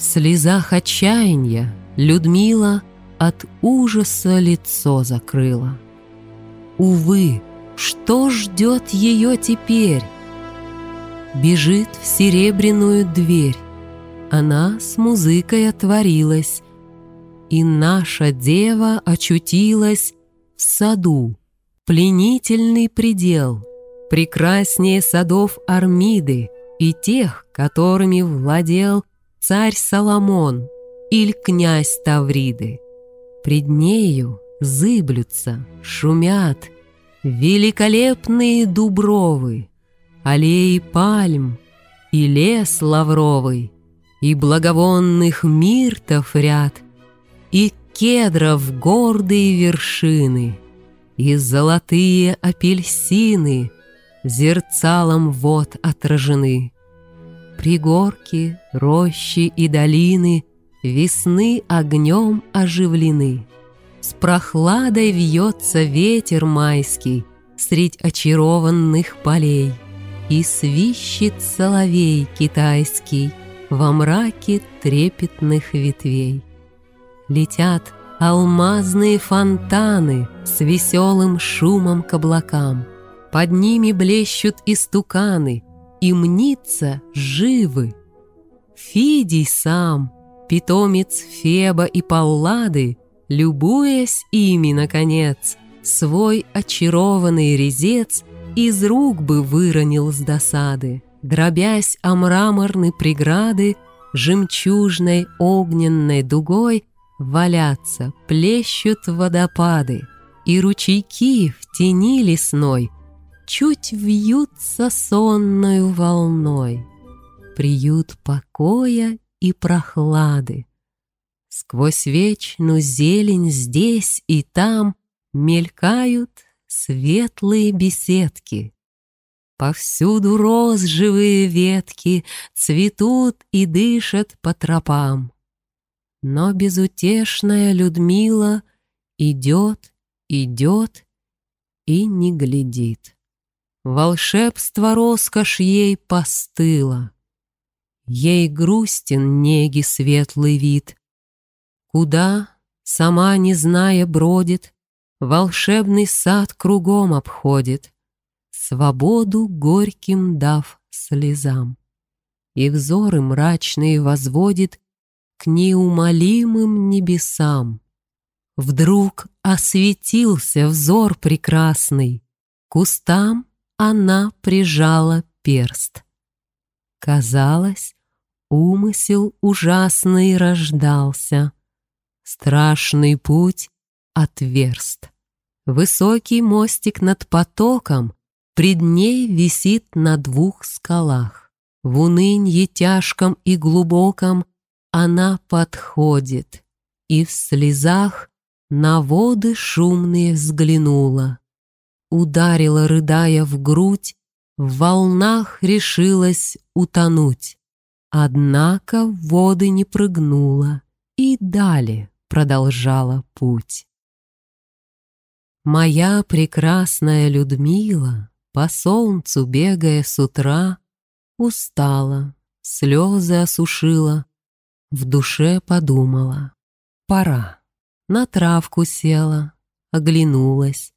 Слезах отчаяния Людмила от ужаса лицо закрыла. Увы, что ждет ее теперь? Бежит в серебряную дверь. Она с музыкой отворилась, и наша дева очутилась в саду. Пленительный предел, прекраснее садов Армиды и тех, которыми владел царь Соломон или князь Тавриды. Пред нею зыблются, шумят великолепные дубровы, аллеи пальм и лес лавровый, и благовонных миртов ряд, и кедров гордые вершины, и золотые апельсины зерцалом вод отражены. Пригорки, рощи и долины Весны огнем оживлены. С прохладой вьется ветер майский Средь очарованных полей, И свищет соловей китайский Во мраке трепетных ветвей. Летят алмазные фонтаны С веселым шумом к облакам, Под ними блещут истуканы, И мнится живы. Фидий сам — питомец Феба и Паллады, любуясь ими, наконец, свой очарованный резец из рук бы выронил с досады, дробясь о мраморной преграды, жемчужной огненной дугой валятся, плещут водопады, и ручейки в тени лесной чуть вьются сонною волной. Приют покоя и прохлады. Сквозь вечную зелень здесь и там Мелькают светлые беседки. Повсюду роз живые ветки Цветут и дышат по тропам. Но безутешная Людмила Идет, идет и не глядит. Волшебство роскошь ей постыло. Ей грустен неги светлый вид. Куда, сама не зная, бродит, Волшебный сад кругом обходит, Свободу горьким дав слезам. И взоры мрачные возводит К неумолимым небесам. Вдруг осветился взор прекрасный, Кустам она прижала перст. Казалось, Умысел ужасный рождался, Страшный путь отверст. Высокий мостик над потоком Пред ней висит на двух скалах. В унынье тяжком и глубоком Она подходит и в слезах На воды шумные взглянула. Ударила, рыдая в грудь, В волнах решилась утонуть. Однако в воды не прыгнула и далее продолжала путь. Моя прекрасная Людмила, по солнцу бегая с утра, устала, слезы осушила, в душе подумала, пора. На травку села, оглянулась.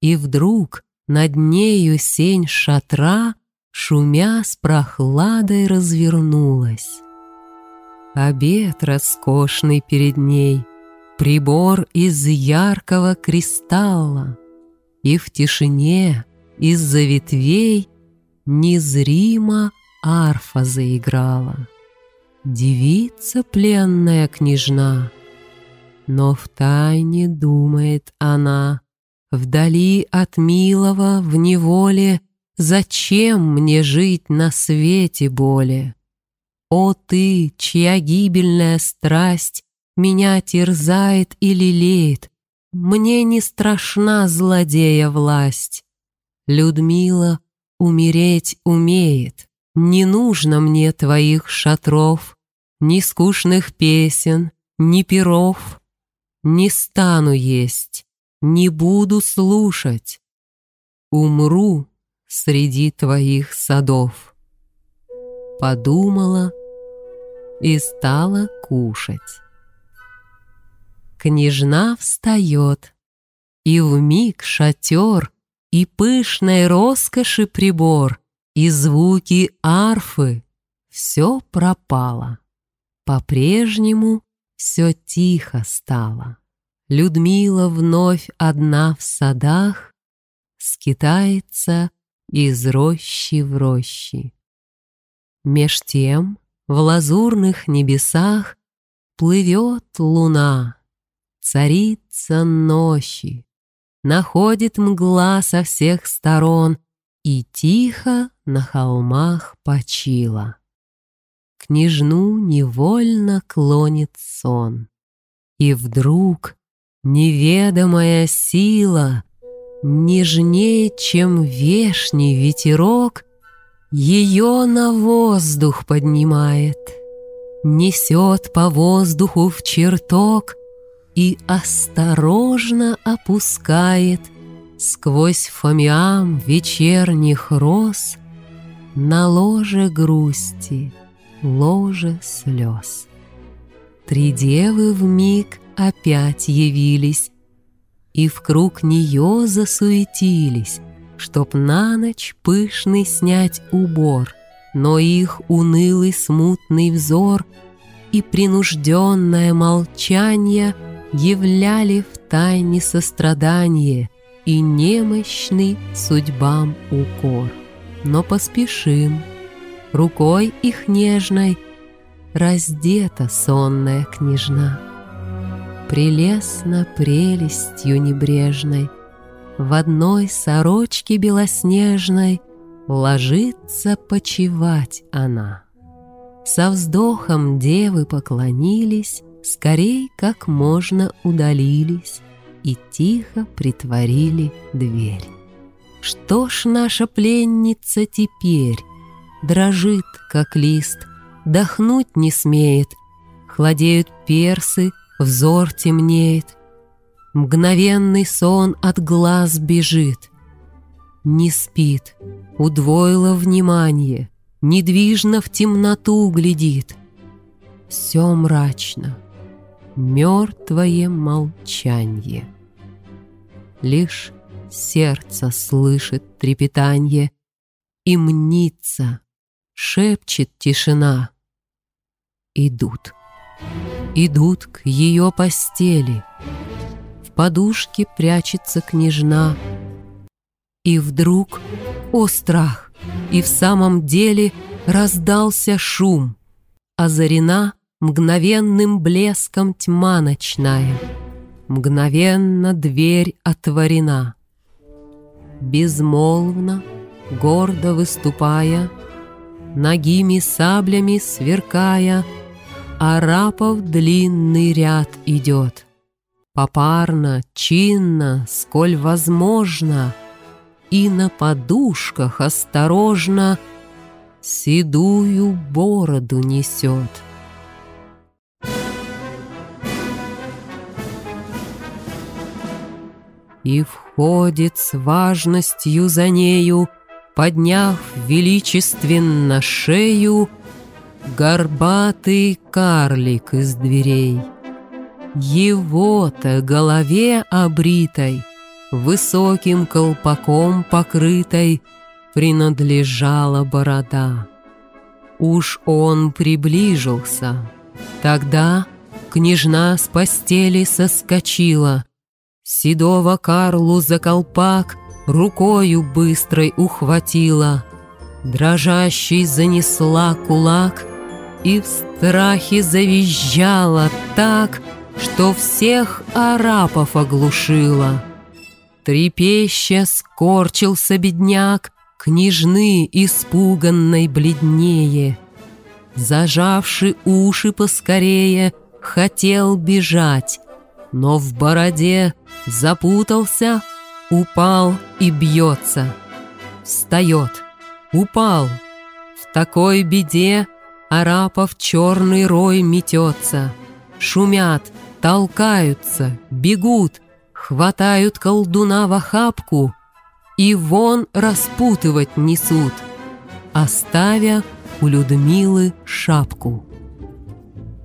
И вдруг над нею сень шатра шумя с прохладой развернулась. Обед роскошный перед ней, прибор из яркого кристалла, и в тишине из-за ветвей незримо арфа заиграла. Девица пленная княжна, но в тайне думает она, вдали от милого в неволе Зачем мне жить на свете более? О ты, чья гибельная страсть Меня терзает и лелеет, Мне не страшна злодея власть. Людмила умереть умеет, Не нужно мне твоих шатров, Ни скучных песен, ни перов. Не стану есть, не буду слушать. Умру среди твоих садов. Подумала, и стала кушать. Княжна встает, и в миг шатер, и пышной роскоши прибор, и звуки арфы — все пропало. По-прежнему все тихо стало. Людмила вновь одна в садах, скитается из рощи в рощи. Меж тем в лазурных небесах Плывет луна, царица ночи, Находит мгла со всех сторон И тихо на холмах почила. Княжну невольно клонит сон. И вдруг неведомая сила, Нежнее, чем вешний ветерок, Ее на воздух поднимает, Несет по воздуху в чертог И осторожно опускает Сквозь фомиам вечерних роз На ложе грусти, ложе слез. Три девы в миг опять явились и в круг нее засуетились, Чтоб на ночь пышный снять убор, Но их унылый смутный взор И принужденное молчание Являли в тайне сострадание И немощный судьбам укор. Но поспешим, рукой их нежной Раздета сонная княжна прелестно прелестью небрежной, В одной сорочке белоснежной Ложится почевать она. Со вздохом девы поклонились, Скорей как можно удалились И тихо притворили дверь. Что ж наша пленница теперь? Дрожит, как лист, дохнуть не смеет, Хладеют персы, Взор темнеет, мгновенный сон от глаз бежит. Не спит, удвоило внимание, недвижно в темноту глядит. Все мрачно, мертвое молчанье. Лишь сердце слышит трепетанье И мнится, шепчет тишина. Идут идут к ее постели. В подушке прячется княжна. И вдруг, о страх, и в самом деле раздался шум. Озарена мгновенным блеском тьма ночная. Мгновенно дверь отворена. Безмолвно, гордо выступая, Ногими саблями сверкая — Арапов длинный ряд идет. Попарно, чинно, сколь возможно, И на подушках осторожно Седую бороду несет. И входит с важностью за нею, Подняв величественно шею, горбатый карлик из дверей. Его-то голове обритой, высоким колпаком покрытой, принадлежала борода. Уж он приближился. Тогда княжна с постели соскочила, Седого Карлу за колпак рукою быстрой ухватила, Дрожащий занесла кулак и в страхе завизжала так, что всех арапов оглушила. Трепеща скорчился бедняк, княжны испуганной бледнее. Зажавши уши поскорее, хотел бежать, но в бороде запутался, упал и бьется. Встает, упал. В такой беде Арапов черный рой метется, Шумят, толкаются, бегут, Хватают колдуна в охапку И вон распутывать несут, Оставя у Людмилы шапку.